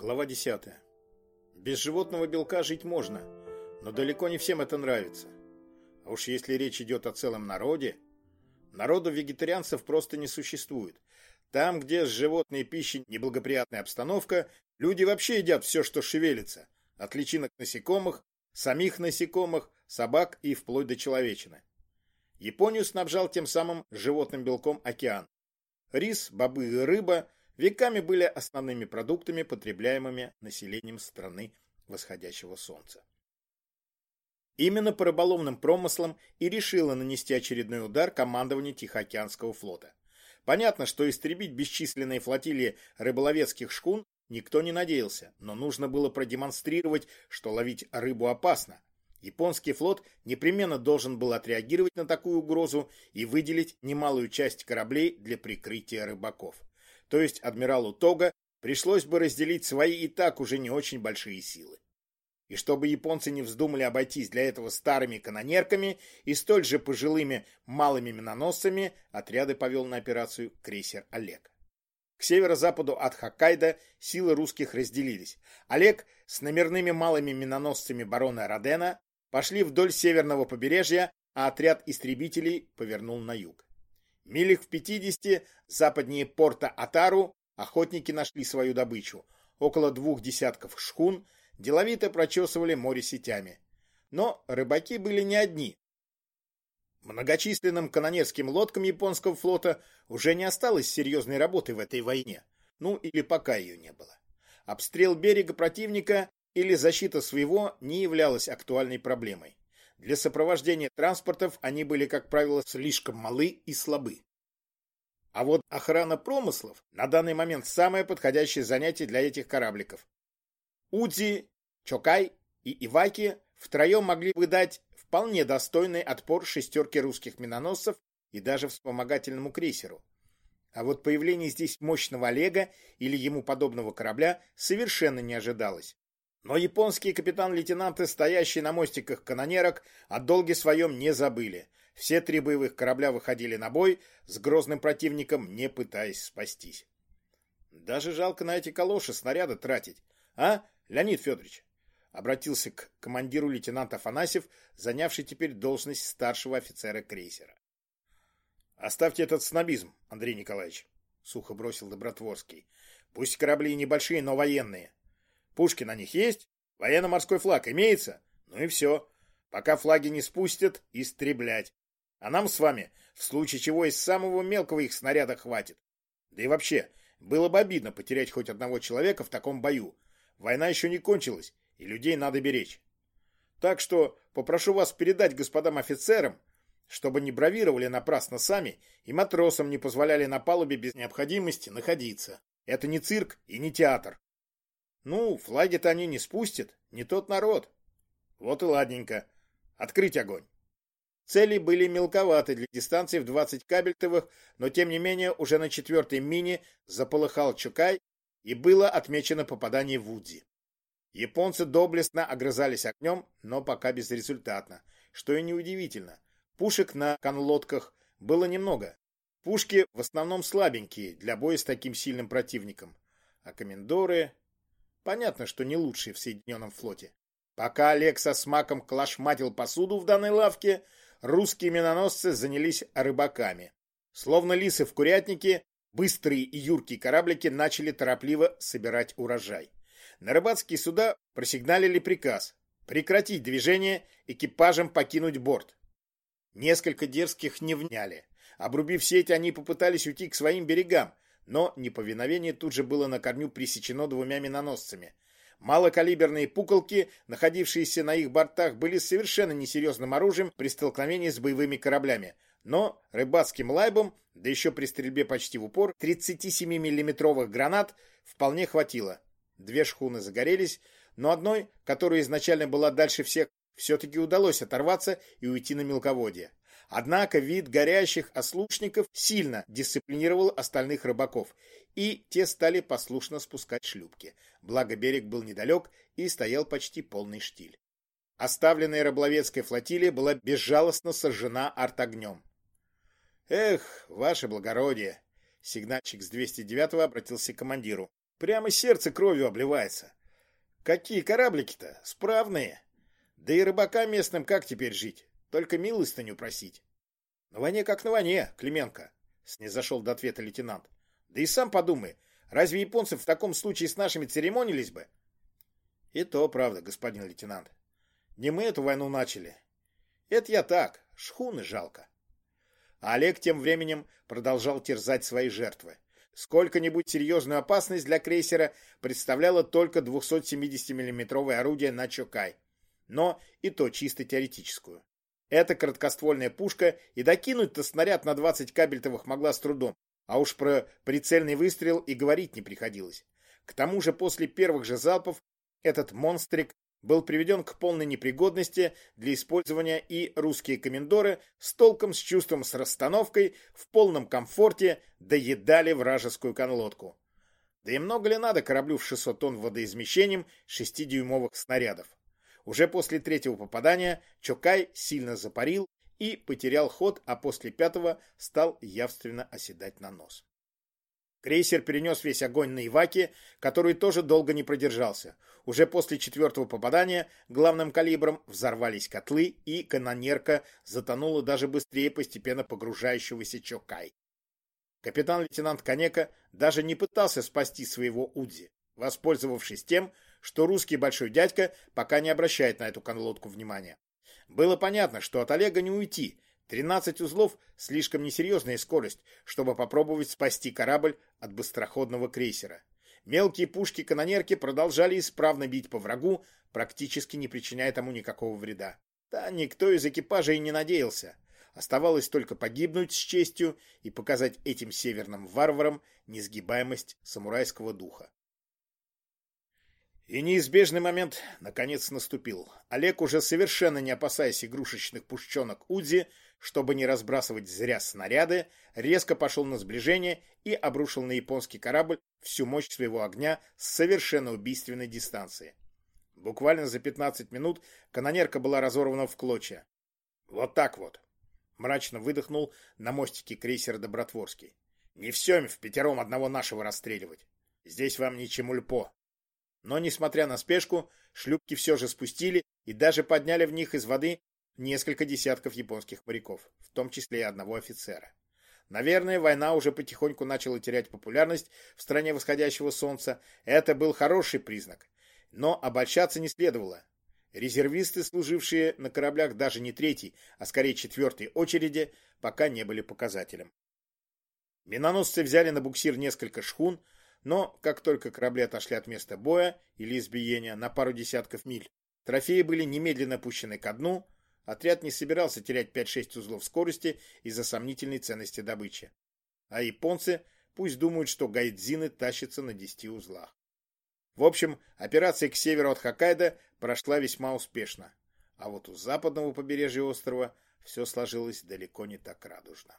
Глава 10. Без животного белка жить можно, но далеко не всем это нравится. А уж если речь идет о целом народе, народу вегетарианцев просто не существует. Там, где с животной пищей неблагоприятная обстановка, люди вообще едят все, что шевелится, от личинок насекомых, самих насекомых, собак и вплоть до человечины. Японию снабжал тем самым животным белком океан. Рис, бобы и рыба веками были основными продуктами, потребляемыми населением страны восходящего солнца. Именно по рыболовным промыслам и решило нанести очередной удар командование Тихоокеанского флота. Понятно, что истребить бесчисленные флотилии рыболовецких шкун никто не надеялся, но нужно было продемонстрировать, что ловить рыбу опасно. Японский флот непременно должен был отреагировать на такую угрозу и выделить немалую часть кораблей для прикрытия рыбаков то есть адмиралу Тога, пришлось бы разделить свои и так уже не очень большие силы. И чтобы японцы не вздумали обойтись для этого старыми канонерками и столь же пожилыми малыми миноносцами, отряды повел на операцию крейсер «Олег». К северо-западу от Хоккайдо силы русских разделились. Олег с номерными малыми миноносцами барона Родена пошли вдоль северного побережья, а отряд истребителей повернул на юг. Милях в пятидесяти западнее порта Атару охотники нашли свою добычу. Около двух десятков шхун деловито прочесывали море сетями. Но рыбаки были не одни. Многочисленным канонерским лодкам японского флота уже не осталось серьезной работы в этой войне. Ну, или пока ее не было. Обстрел берега противника или защита своего не являлась актуальной проблемой. Для сопровождения транспортов они были, как правило, слишком малы и слабы. А вот охрана промыслов на данный момент самое подходящее занятие для этих корабликов. Удзи, Чокай и Иваки втроем могли бы дать вполне достойный отпор шестерке русских миноносцев и даже вспомогательному крейсеру. А вот появление здесь мощного Олега или ему подобного корабля совершенно не ожидалось. Но японские капитан-лейтенанты, стоящие на мостиках канонерок, о долге своем не забыли. Все три боевых корабля выходили на бой с грозным противником, не пытаясь спастись. Даже жалко на эти калоши снаряды тратить. А, Леонид Федорович? Обратился к командиру лейтенант Афанасьев, занявший теперь должность старшего офицера крейсера. Оставьте этот снобизм, Андрей Николаевич, сухо бросил Добротворский. Пусть корабли небольшие, но военные. Пушки на них есть? Военно-морской флаг имеется? Ну и все. Пока флаги не спустят, истреблять. А нам с вами, в случае чего, из самого мелкого их снаряда хватит. Да и вообще, было бы обидно потерять хоть одного человека в таком бою. Война еще не кончилась, и людей надо беречь. Так что попрошу вас передать господам офицерам, чтобы не бравировали напрасно сами и матросам не позволяли на палубе без необходимости находиться. Это не цирк и не театр. Ну, флаги-то они не спустят, не тот народ. Вот и ладненько. Открыть огонь. Цели были мелковаты для дистанции в 20 кабельтовых, но тем не менее уже на четвертой мине заполыхал Чукай и было отмечено попадание в Удзи. Японцы доблестно огрызались огнем, но пока безрезультатно, что и неудивительно. Пушек на конлодках было немного. Пушки в основном слабенькие для боя с таким сильным противником. А комендоры Понятно, что не лучший в Соединенном флоте. Пока Олег со смаком клашматил посуду в данной лавке, русские миноносцы занялись рыбаками. Словно лисы в курятнике, быстрые и юркие кораблики начали торопливо собирать урожай. На рыбацкие суда просигналили приказ прекратить движение, экипажам покинуть борт. Несколько дерзких не вняли. Обрубив сеть, они попытались уйти к своим берегам, но неповиновение тут же было на корню пресечено двумя миноносцами. Малокалиберные пуколки, находившиеся на их бортах, были совершенно несерьезным оружием при столкновении с боевыми кораблями. Но рыбацким лайбом, да еще при стрельбе почти в упор, 37 миллиметровых гранат вполне хватило. Две шхуны загорелись, но одной, которая изначально была дальше всех, все-таки удалось оторваться и уйти на мелководье. Однако вид горящих ослушников сильно дисциплинировал остальных рыбаков, и те стали послушно спускать шлюпки. Благо берег был недалек и стоял почти полный штиль. Оставленная рыболовецкая флотилия была безжалостно сожжена артогнем. «Эх, ваше благородие!» Сигнальщик с 209-го обратился к командиру. Прямо сердце кровью обливается. Какие кораблики-то? Справные. Да и рыбака местным как теперь жить? Только милостыню просить. На войне как на войне, Клименко, снизошел до ответа лейтенант. Да и сам подумай, разве японцы в таком случае с нашими церемонились бы? И то правда, господин лейтенант. Не мы эту войну начали. Это я так, шхуны жалко. А Олег тем временем продолжал терзать свои жертвы. Сколько-нибудь серьезную опасность для крейсера представляло только 270 миллиметровое орудие на Чокай. Но и то чисто теоретическую. Эта короткоствольная пушка и докинуть-то снаряд на 20 кабельтовых могла с трудом, а уж про прицельный выстрел и говорить не приходилось. К тому же после первых же залпов этот монстрик был приведен к полной непригодности для использования и русские комендоры с толком, с чувством, с расстановкой, в полном комфорте доедали вражескую конлодку. Да и много ли надо кораблю в 600 тонн водоизмещением 6-дюймовых снарядов? Уже после третьего попадания Чокай сильно запарил и потерял ход, а после пятого стал явственно оседать на нос. Крейсер перенес весь огонь на Иваки, который тоже долго не продержался. Уже после четвертого попадания главным калибром взорвались котлы, и канонерка затонула даже быстрее постепенно погружающегося Чокай. Капитан-лейтенант Конека даже не пытался спасти своего Удзи, воспользовавшись тем, что русский большой дядька пока не обращает на эту конлодку внимания. Было понятно, что от Олега не уйти. 13 узлов – слишком несерьезная скорость, чтобы попробовать спасти корабль от быстроходного крейсера. Мелкие пушки-канонерки продолжали исправно бить по врагу, практически не причиняя тому никакого вреда. Да никто из экипажа и не надеялся. Оставалось только погибнуть с честью и показать этим северным варварам несгибаемость самурайского духа. И неизбежный момент наконец наступил. Олег, уже совершенно не опасаясь игрушечных пушченок Удзи, чтобы не разбрасывать зря снаряды, резко пошел на сближение и обрушил на японский корабль всю мощь своего огня с совершенно убийственной дистанции. Буквально за 15 минут канонерка была разорвана в клочья. Вот так вот. Мрачно выдохнул на мостике крейсера Добротворский. Не все в пятером одного нашего расстреливать. Здесь вам ничему льпо. Но, несмотря на спешку, шлюпки все же спустили и даже подняли в них из воды несколько десятков японских моряков, в том числе и одного офицера. Наверное, война уже потихоньку начала терять популярность в стране восходящего солнца. Это был хороший признак. Но обольщаться не следовало. Резервисты, служившие на кораблях даже не третьей, а скорее четвертой очереди, пока не были показателем. Миноносцы взяли на буксир несколько шхун, но как только корабли отошли от места боя или избиения на пару десятков миль, трофеи были немедленно пущены ко дну, отряд не собирался терять 5-6 узлов скорости из-за сомнительной ценности добычи. А японцы пусть думают, что гайдзины тащатся на 10 узлах. В общем, операция к северу от Хоккайдо прошла весьма успешно. А вот у западного побережья острова все сложилось далеко не так радужно.